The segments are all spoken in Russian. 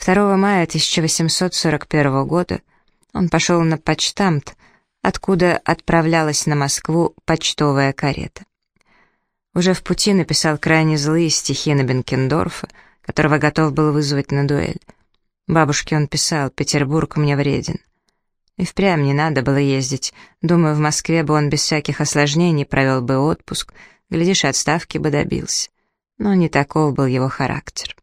2 мая 1841 года он пошел на почтамт, откуда отправлялась на Москву почтовая карета. Уже в пути написал крайне злые стихи на Бенкендорфа, которого готов был вызвать на дуэль. Бабушке он писал «Петербург мне вреден». И впрямь не надо было ездить. Думаю, в Москве бы он без всяких осложнений провел бы отпуск, глядишь, отставки бы добился. Но не таков был его характер.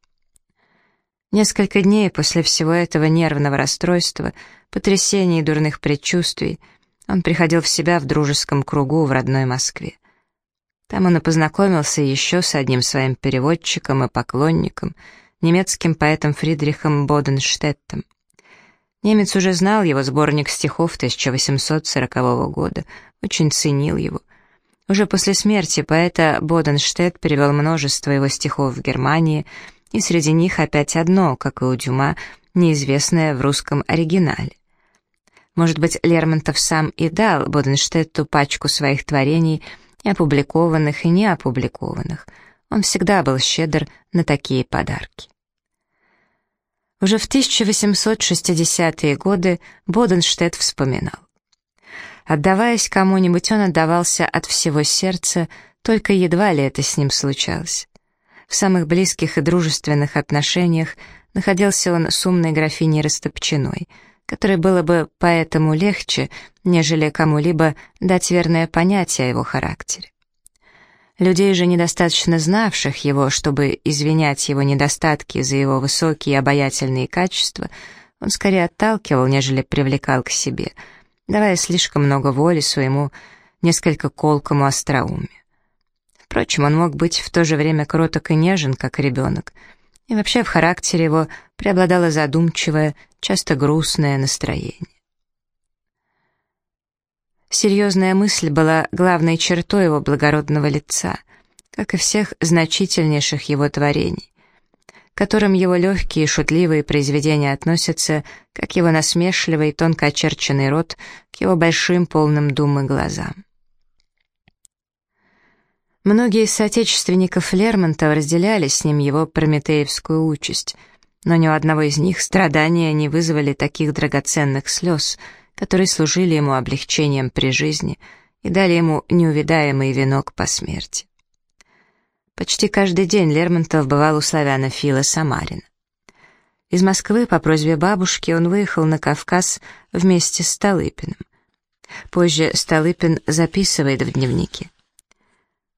Несколько дней после всего этого нервного расстройства, потрясений и дурных предчувствий он приходил в себя в дружеском кругу в родной Москве. Там он и познакомился еще с одним своим переводчиком и поклонником, немецким поэтом Фридрихом Боденштеттом. Немец уже знал его сборник стихов 1840 года, очень ценил его. Уже после смерти поэта Боденштетт перевел множество его стихов в Германии — и среди них опять одно, как и у Дюма, неизвестное в русском оригинале. Может быть, Лермонтов сам и дал Боденштетту пачку своих творений, и опубликованных, и не опубликованных. Он всегда был щедр на такие подарки. Уже в 1860-е годы Боденштетт вспоминал. Отдаваясь кому-нибудь, он отдавался от всего сердца, только едва ли это с ним случалось. В самых близких и дружественных отношениях находился он с умной графиней Растопчиной, которой было бы поэтому легче, нежели кому-либо дать верное понятие о его характере. Людей же, недостаточно знавших его, чтобы извинять его недостатки за его высокие и обаятельные качества, он скорее отталкивал, нежели привлекал к себе, давая слишком много воли своему несколько колкому остроумию. Впрочем, он мог быть в то же время кроток и нежен, как ребенок. И вообще в характере его преобладало задумчивое, часто грустное настроение. Серьезная мысль была главной чертой его благородного лица, как и всех значительнейших его творений, к которым его легкие и шутливые произведения относятся, как его насмешливый, тонко очерченный рот к его большим полным думы глазам. Многие из соотечественников Лермонтова разделяли с ним его прометеевскую участь, но ни у одного из них страдания не вызвали таких драгоценных слез, которые служили ему облегчением при жизни и дали ему неувидаемый венок по смерти. Почти каждый день Лермонтов бывал у славянофила Самарина. Из Москвы по просьбе бабушки он выехал на Кавказ вместе с Столыпиным. Позже Столыпин записывает в дневнике.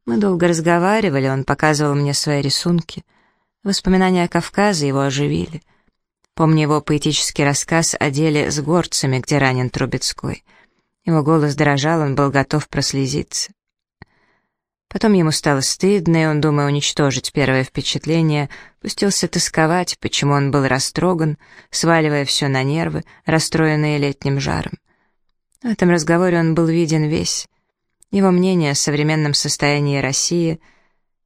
Мы долго разговаривали, он показывал мне свои рисунки. Воспоминания о Кавказе его оживили. Помню его поэтический рассказ о деле с горцами, где ранен Трубецкой. Его голос дрожал, он был готов прослезиться. Потом ему стало стыдно, и он, думая уничтожить первое впечатление, пустился тосковать, почему он был растроган, сваливая все на нервы, расстроенные летним жаром. В этом разговоре он был виден весь. Его мнение о современном состоянии России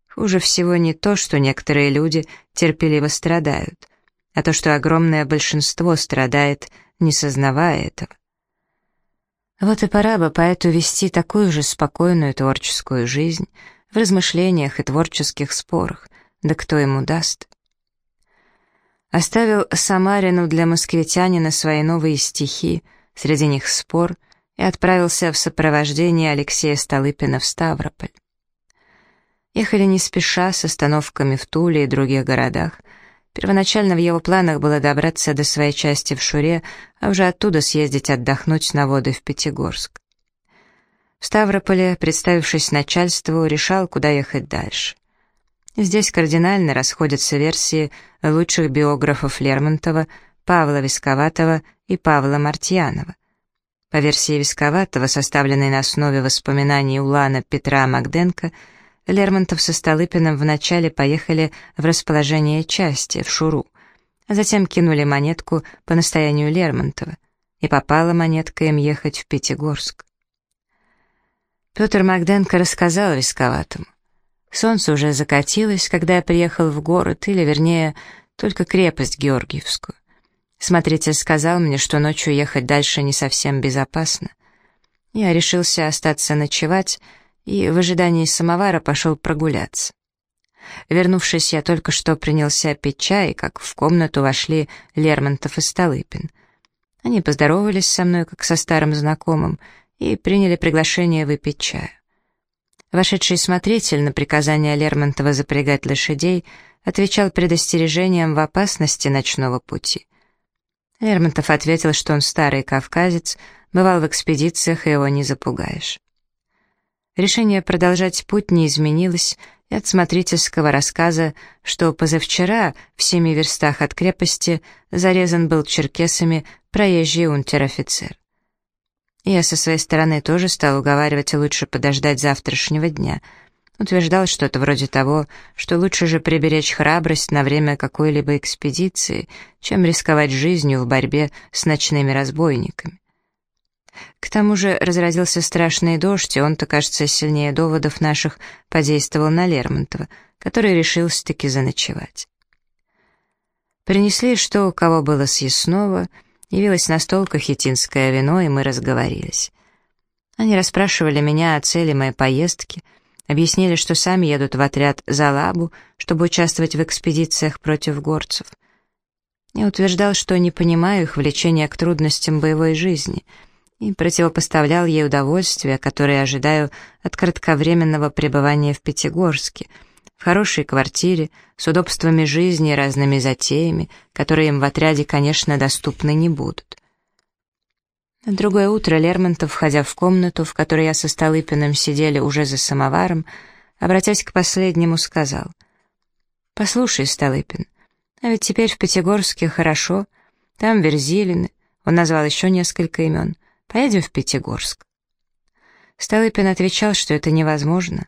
хуже всего не то, что некоторые люди терпеливо страдают, а то, что огромное большинство страдает, не сознавая этого. Вот и пора бы поэту вести такую же спокойную творческую жизнь в размышлениях и творческих спорах, да кто ему даст. Оставил Самарину для москвитянина свои новые стихи, среди них спор — и отправился в сопровождении Алексея Столыпина в Ставрополь. Ехали не спеша, с остановками в Туле и других городах. Первоначально в его планах было добраться до своей части в Шуре, а уже оттуда съездить отдохнуть на воды в Пятигорск. В Ставрополе, представившись начальству, решал, куда ехать дальше. Здесь кардинально расходятся версии лучших биографов Лермонтова, Павла Висковатого и Павла Мартьянова. По версии Висковатого, составленной на основе воспоминаний Улана Петра Магденко, Лермонтов со Столыпиным вначале поехали в расположение части, в Шуру, а затем кинули монетку по настоянию Лермонтова, и попала монетка им ехать в Пятигорск. Петр Магденко рассказал Висковатому. Солнце уже закатилось, когда я приехал в город, или, вернее, только крепость Георгиевскую. Смотритель сказал мне, что ночью ехать дальше не совсем безопасно. Я решился остаться ночевать и в ожидании самовара пошел прогуляться. Вернувшись, я только что принялся пить чай, как в комнату вошли Лермонтов и Столыпин. Они поздоровались со мной, как со старым знакомым, и приняли приглашение выпить чаю. Вошедший смотритель на приказание Лермонтова запрягать лошадей отвечал предостережением в опасности ночного пути. Лермонтов ответил, что он старый кавказец, бывал в экспедициях, и его не запугаешь. Решение продолжать путь не изменилось, и от смотрительского рассказа, что позавчера в семи верстах от крепости зарезан был черкесами проезжий унтер-офицер. Я со своей стороны тоже стал уговаривать лучше подождать завтрашнего дня. Утверждал что-то вроде того, что лучше же приберечь храбрость на время какой-либо экспедиции, чем рисковать жизнью в борьбе с ночными разбойниками. К тому же разразился страшный дождь, и он-то, кажется, сильнее доводов наших подействовал на Лермонтова, который решился-таки заночевать. Принесли, что у кого было съестного, явилось на стол кахетинское вино, и мы разговорились. Они расспрашивали меня о цели моей поездки, объяснили, что сами едут в отряд за Лабу, чтобы участвовать в экспедициях против горцев. Я утверждал, что не понимаю их влечения к трудностям боевой жизни — и противопоставлял ей удовольствие, которое ожидаю от кратковременного пребывания в Пятигорске, в хорошей квартире, с удобствами жизни и разными затеями, которые им в отряде, конечно, доступны не будут. На другое утро Лермонтов, входя в комнату, в которой я со Столыпиным сидели уже за самоваром, обратясь к последнему, сказал, «Послушай, Столыпин, а ведь теперь в Пятигорске хорошо, там Верзилины, он назвал еще несколько имен, Поедем в Пятигорск». Столыпин отвечал, что это невозможно.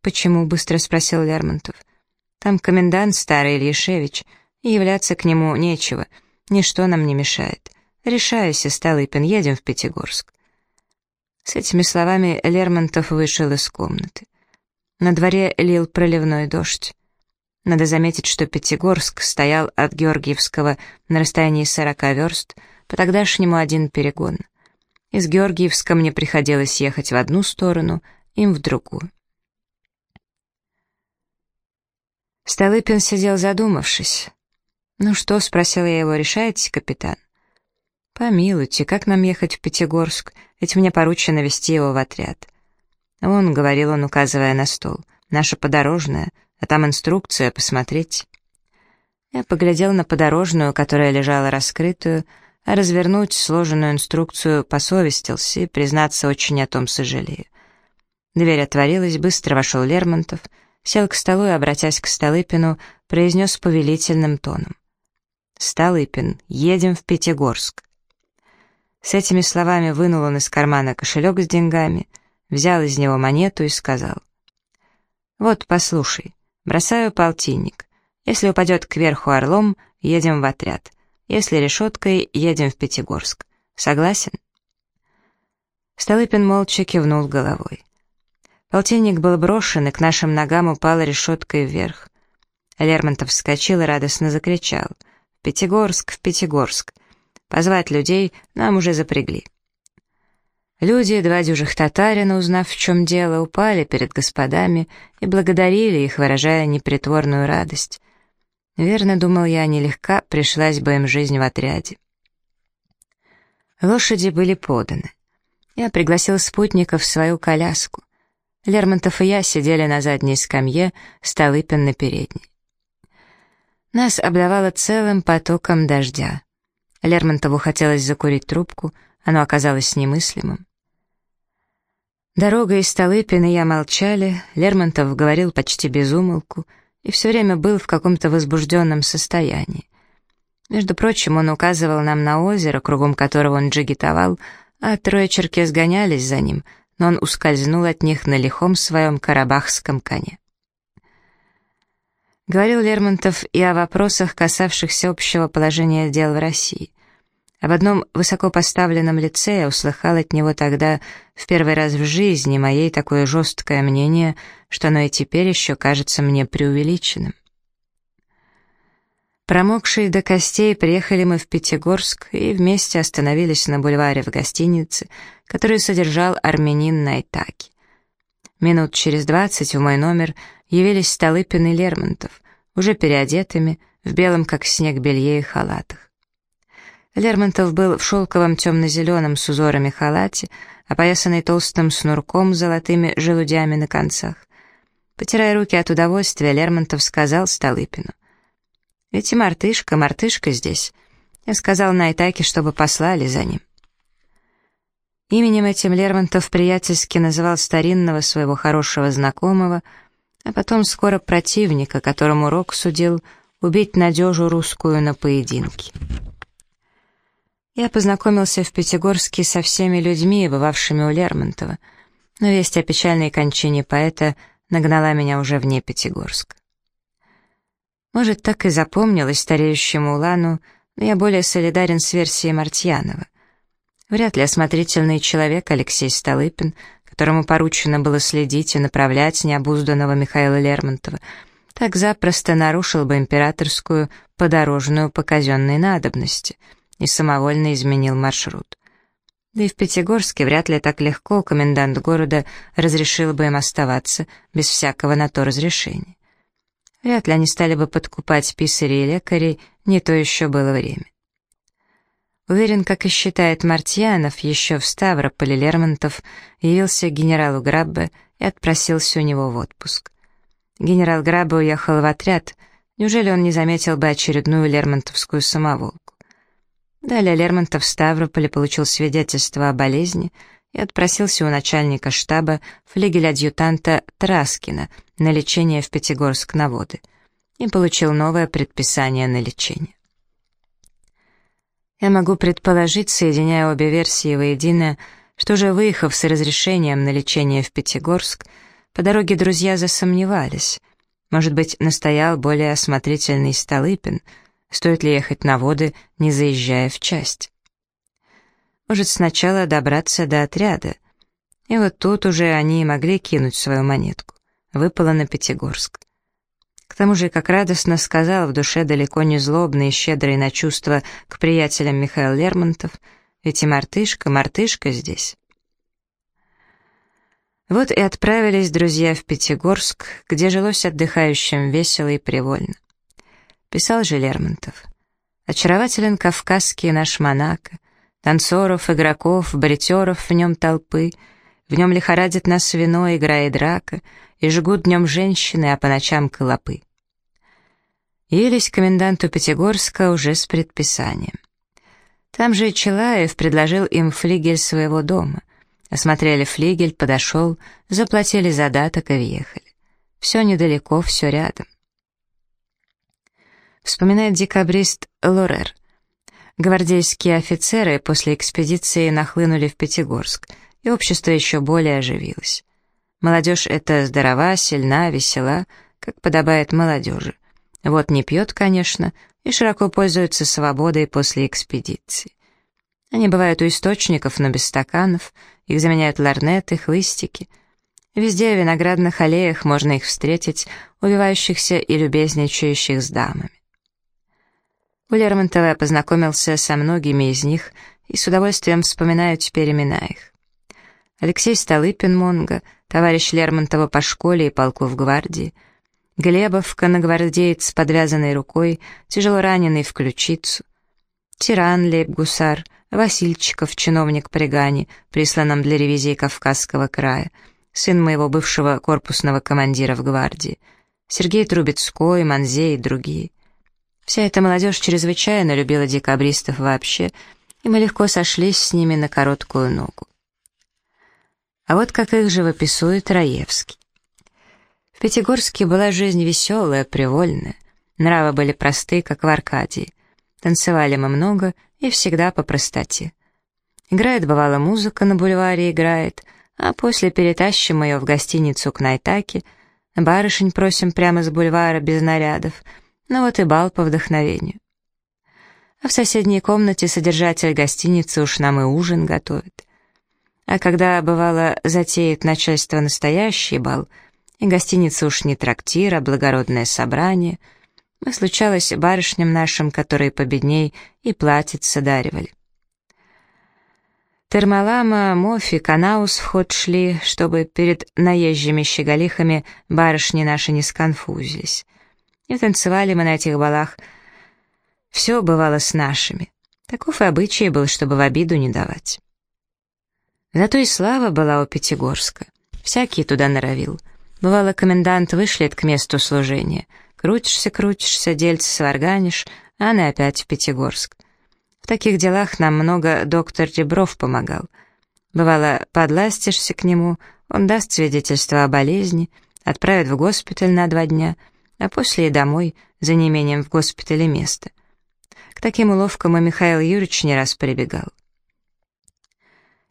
«Почему?» — быстро спросил Лермонтов. «Там комендант старый Ильяшевич, и являться к нему нечего, ничто нам не мешает. Решайся, Столыпин, едем в Пятигорск». С этими словами Лермонтов вышел из комнаты. На дворе лил проливной дождь. Надо заметить, что Пятигорск стоял от Георгиевского на расстоянии 40 верст, по-тогдашнему один перегон — из Георгиевска мне приходилось ехать в одну сторону, им в другую. Столыпин сидел задумавшись. «Ну что?» — спросил я его. «Решаете, капитан?» «Помилуйте, как нам ехать в Пятигорск? Ведь мне поручено вести его в отряд». «Он», — говорил он, указывая на стол, — «наша подорожная, а там инструкция, посмотреть». Я поглядел на подорожную, которая лежала раскрытую, — а развернуть сложенную инструкцию посовестился и, признаться, очень о том сожалею. Дверь отворилась, быстро вошел Лермонтов, сел к столу и, обратясь к Столыпину, произнес повелительным тоном. «Столыпин, едем в Пятигорск». С этими словами вынул он из кармана кошелек с деньгами, взял из него монету и сказал. «Вот, послушай, бросаю полтинник. Если упадет кверху орлом, едем в отряд. Если решеткой, едем в Пятигорск. Согласен?» Столыпин молча кивнул головой. Полтинник был брошен, и к нашим ногам упала решеткой вверх. Лермонтов вскочил и радостно закричал. «В Пятигорск, в Пятигорск! Позвать людей нам уже запрягли». Люди, два дюжих татарина, узнав, в чем дело, упали перед господами и благодарили их, выражая непритворную радость. Верно, думал я, нелегка пришлась бы им жизнь в отряде. Лошади были поданы. Я пригласил спутников в свою коляску. Лермонтов и я сидели на задней скамье, Столыпин на передней. Нас обдавало целым потоком дождя. Лермонтову хотелось закурить трубку, оно оказалось немыслимым. Дорога и Столыпин и я молчали, Лермонтов говорил почти без умолку — и все время был в каком-то возбужденном состоянии. Между прочим, он указывал нам на озеро, кругом которого он джигитовал, а трое черкес гонялись за ним, но он ускользнул от них на лихом своем карабахском коне. Говорил Лермонтов и о вопросах, касавшихся общего положения дел в России. Об одном высокопоставленном лице я услыхал от него тогда в первый раз в жизни моей такое жесткое мнение, что оно и теперь еще кажется мне преувеличенным. Промокшие до костей, приехали мы в Пятигорск и вместе остановились на бульваре в гостинице, которую содержал армянин Найтаки. Минут через двадцать в мой номер явились Столыпин и Лермонтов, уже переодетыми, в белом как снег белье и халатах. Лермонтов был в шелковом темно-зеленом с узорами халате, опоясанный толстым снурком с золотыми желудями на концах. Потирая руки от удовольствия, Лермонтов сказал Столыпину. «Ведь и мартышка, мартышка здесь. Я сказал Найтаке, чтобы послали за ним». Именем этим Лермонтов приятельски называл старинного своего хорошего знакомого, а потом скоро противника, которому Рок судил убить надежу русскую на поединке. Я познакомился в Пятигорске со всеми людьми, бывавшими у Лермонтова, но весть о печальной кончине поэта нагнала меня уже вне Пятигорска. Может, так и запомнилось стареющему Улану, но я более солидарен с версией Мартьянова. Вряд ли осмотрительный человек Алексей Столыпин, которому поручено было следить и направлять необузданного Михаила Лермонтова, так запросто нарушил бы императорскую подорожную по казенной надобности — и самовольно изменил маршрут. Да и в Пятигорске вряд ли так легко комендант города разрешил бы им оставаться без всякого на то разрешения. Вряд ли они стали бы подкупать писарей и лекарей, не то еще было время. Уверен, как и считает Мартьянов, еще в Ставрополе Лермонтов явился генералу Граббе и отпросился у него в отпуск. Генерал Граббе уехал в отряд, неужели он не заметил бы очередную лермонтовскую самоволку? Далее Лермонтов в Ставрополе получил свидетельство о болезни и отпросился у начальника штаба флигеля-адъютанта Траскина на лечение в Пятигорск на воды и получил новое предписание на лечение. Я могу предположить, соединяя обе версии воедино, что уже выехав с разрешением на лечение в Пятигорск, по дороге друзья засомневались. Может быть, настоял более осмотрительный Столыпин — Стоит ли ехать на воды, не заезжая в часть? Может, сначала добраться до отряда? И вот тут уже они могли кинуть свою монетку. Выпало на Пятигорск. К тому же, как радостно сказал в душе далеко не злобный и щедрый на чувства к приятелям Михаил Лермонтов, ведь и мартышка, мартышка здесь. Вот и отправились друзья в Пятигорск, где жилось отдыхающим весело и привольно писал же Лермонтов. Очарователен кавказский наш Монако, танцоров, игроков, бритеров в нем толпы, в нем лихорадит нас вино, игра и драка, и жгут днем женщины, а по ночам колопы. Явились коменданту Пятигорска уже с предписанием. Там же Челаев предложил им флигель своего дома. Осмотрели флигель, подошел, заплатили задаток и въехали. Все недалеко, все рядом вспоминает декабрист Лорер. Гвардейские офицеры после экспедиции нахлынули в Пятигорск, и общество еще более оживилось. Молодежь эта здорова, сильна, весела, как подобает молодежи. Вот не пьет, конечно, и широко пользуется свободой после экспедиции. Они бывают у источников, но без стаканов, их заменяют ларнеты, хлыстики. Везде в виноградных аллеях можно их встретить, убивающихся и любезничающих с дамами. У Лермонтова я познакомился со многими из них и с удовольствием вспоминаю теперь имена их. Алексей Столыпин Монго, товарищ Лермонтова по школе и полку в гвардии, Глебов, конногвардеец с подвязанной рукой, тяжело раненый в ключицу, Тиран Лейб-гусар, Васильчиков, чиновник при Гане, присланном для ревизии Кавказского края, сын моего бывшего корпусного командира в гвардии, Сергей Трубецкой, Манзей и другие. Вся эта молодежь чрезвычайно любила декабристов вообще, и мы легко сошлись с ними на короткую ногу. А вот как их живописует Раевский. В Пятигорске была жизнь веселая, привольная. Нравы были просты, как в Аркадии. Танцевали мы много и всегда по простоте. Играет, бывало, музыка на бульваре играет, а после перетащим ее в гостиницу к Найтаке, барышень просим прямо с бульвара без нарядов — ну вот и бал по вдохновению. А в соседней комнате содержатель гостиницы уж нам и ужин готовит. А когда, бывало, затеет начальство настоящий бал, и гостиница уж не трактир, а благородное собрание, мы, случалось, барышням нашим, которые победней, и платьица даривали. Термалама, Мофи, Канаус в ход шли, чтобы перед наезжими щеголихами барышни наши не сконфузились. И танцевали мы на этих балах. Все бывало с нашими. Таков и обычай был, чтобы в обиду не давать. Зато и слава была у Пятигорска. Всякий туда норовил. Бывало, комендант вышлет к месту служения. Крутишься, крутишься, дельце сварганишь, а на опять в Пятигорск. В таких делах нам много доктор Ребров помогал. Бывало, подластишься к нему, он даст свидетельство о болезни, отправит в госпиталь на два дня, а после и домой, за неимением в госпитале места. К таким уловкам и Михаил Юрьевич не раз прибегал.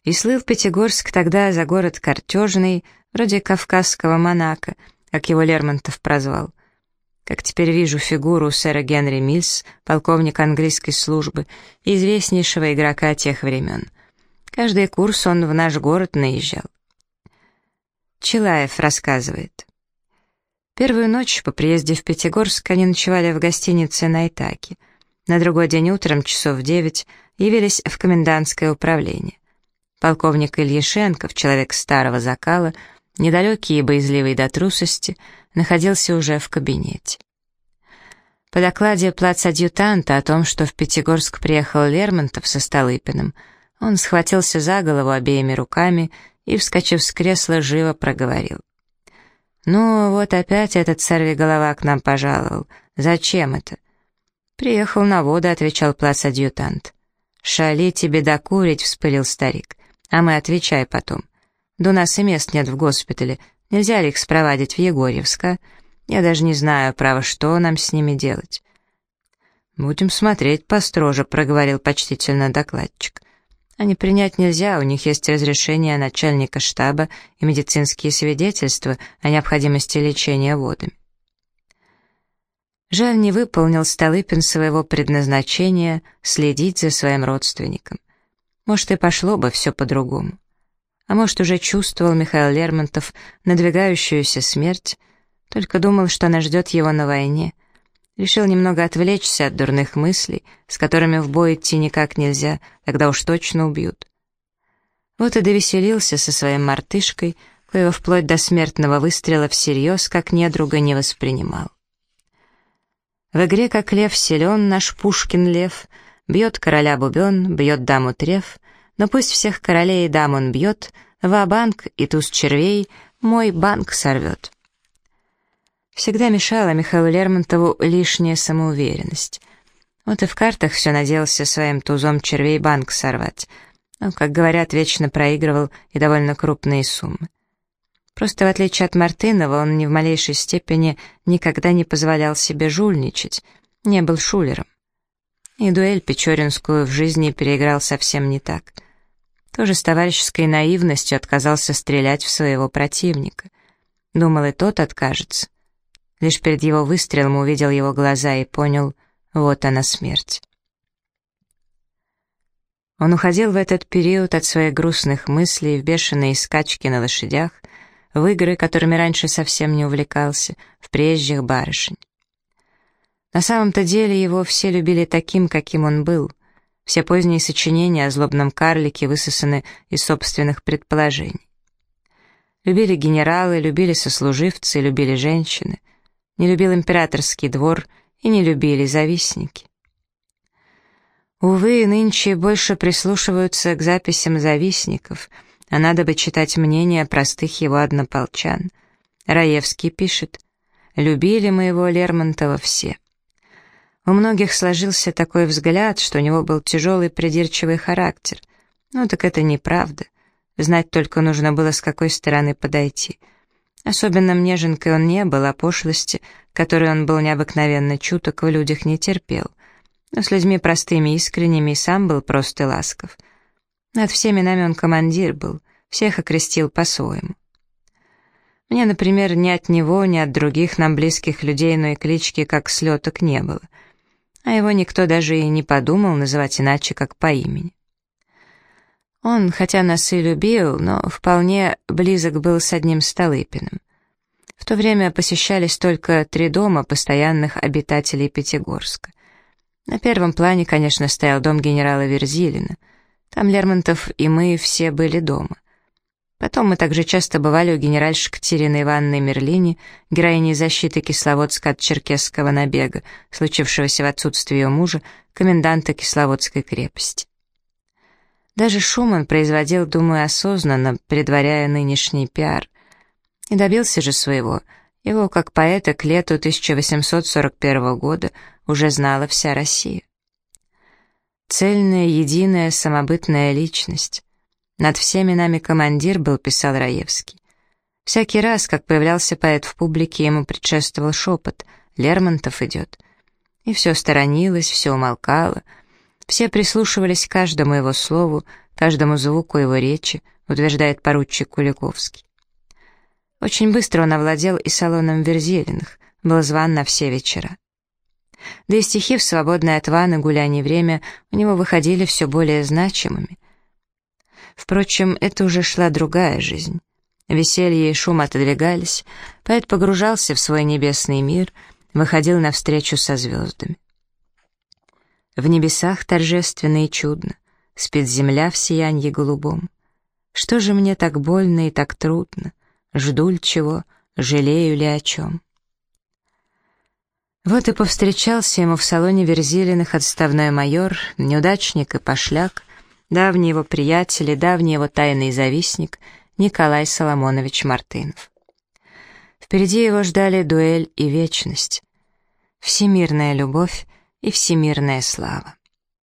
И слыл Пятигорск тогда за город картежный, вроде кавказского Монако, как его Лермонтов прозвал. Как теперь вижу фигуру сэра Генри Мильс, полковника английской службы, известнейшего игрока тех времен. Каждый курс он в наш город наезжал. Челаев рассказывает. Первую ночь по приезде в Пятигорск они ночевали в гостинице на Итаке. На другой день утром, часов в девять, явились в комендантское управление. Полковник Ильяшенков, человек старого закала, недалекий и боязливый до трусости, находился уже в кабинете. По докладе плацадъютанта о том, что в Пятигорск приехал Лермонтов со Столыпиным, он схватился за голову обеими руками и, вскочив с кресла, живо проговорил. «Ну, вот опять этот сорвиголова к нам пожаловал. Зачем это?» «Приехал на воду», — отвечал плацадъютант. «Шали тебе докурить», — вспылил старик. А мы отвечай потом. Да у нас и мест нет в госпитале. Нельзя ли их спровадить в Егорьевск, Я даже не знаю, право, что нам с ними делать. «Будем смотреть построже», — проговорил почтительно докладчик. «А не принять нельзя, у них есть разрешение начальника штаба и медицинские свидетельства о необходимости лечения водами». Жаль, не выполнил Столыпин своего предназначения следить за своим родственником. Может, и пошло бы все по-другому. А может, уже чувствовал Михаил Лермонтов надвигающуюся смерть, только думал, что она ждет его на войне. Решил немного отвлечься от дурных мыслей, с которыми в бой идти никак нельзя, тогда уж точно убьют. Вот и довеселился со своей мартышкой, коего вплоть до смертного выстрела всерьез, как недруга, не воспринимал. В игре как лев силен наш Пушкин лев — Бьет короля бубен, бьет даму треф, но пусть всех королей и дам он бьет, ва-банк и туз червей мой банк сорвет. Всегда мешала Михаилу Лермонтову лишняя самоуверенность. Вот и в картах все надеялся своим тузом червей банк сорвать. Но, как говорят, вечно проигрывал и довольно крупные суммы. Просто в отличие от Мартынова, он ни в малейшей степени никогда не позволял себе жульничать, не был шулером. И дуэль Печоринскую в жизни переиграл совсем не так. Тоже с товарищеской наивностью отказался стрелять в своего противника. Думал, и тот откажется. Лишь перед его выстрелом увидел его глаза и понял, вот она смерть. Он уходил в этот период от своих грустных мыслей в бешеные скачки на лошадях, в игры, которыми раньше совсем не увлекался, в приезжих барышень. На самом-то деле его все любили таким, каким он был. Все поздние сочинения о злобном карлике высосаны из собственных предположений. Любили генералы, любили сослуживцы, любили женщины. Не любил императорский двор и не любили завистники. Увы, нынче больше прислушиваются к записям завистников, а надо бы читать мнения простых его однополчан. Раевский пишет, «Любили мы его Лермонтова все». У многих сложился такой взгляд, что у него был тяжелый придирчивый характер. Ну так это неправда. Знать только нужно было, с какой стороны подойти. Особенным неженкой он не был, а пошлости, которой он был необыкновенно чуток, в людях не терпел. Но с людьми простыми, искренними и сам был просто ласков. Над всеми нами он командир был, всех окрестил по-своему. Мне, например, ни от него, ни от других нам близких людей, но и клички, как слеток, не было а его никто даже и не подумал называть иначе, как по имени. Он, хотя нас и любил, но вполне близок был с одним Столыпиным. В то время посещались только три дома постоянных обитателей Пятигорска. На первом плане, конечно, стоял дом генерала Верзилина. Там Лермонтов и мы все были дома. Потом мы также часто бывали у генеральши Катерины Ивановны Мерлини, героини защиты Кисловодска от черкесского набега, случившегося в отсутствие ее мужа, коменданта Кисловодской крепости. Даже Шуман производил, думаю, осознанно, предваряя нынешний пиар. И добился же своего. Его, как поэта, к лету 1841 года уже знала вся Россия. Цельная, единая, самобытная личность. Над всеми нами командир был, писал Раевский. Всякий раз, как появлялся поэт в публике, ему предшествовал шепот «Лермонтов идет». И все сторонилось, все умолкало, все прислушивались к каждому его слову, каждому звуку его речи, утверждает поручик Куликовский. Очень быстро он овладел и салоном Верзилиных, был зван на все вечера. Да и стихи в свободное от ванны гуляние время у него выходили все более значимыми. Впрочем, это уже шла другая жизнь. Веселье и шум отодвигались, поэт погружался в свой небесный мир, выходил навстречу со звездами. В небесах торжественно и чудно, спит земля в сиянье голубом. Что же мне так больно и так трудно? Жду ли чего, жалею ли о чем? Вот и повстречался ему в салоне Верзилиных отставной майор, неудачник и пошляк, давний его приятель и давний его тайный завистник Николай Соломонович Мартынов. Впереди его ждали дуэль и вечность, всемирная любовь и всемирная слава.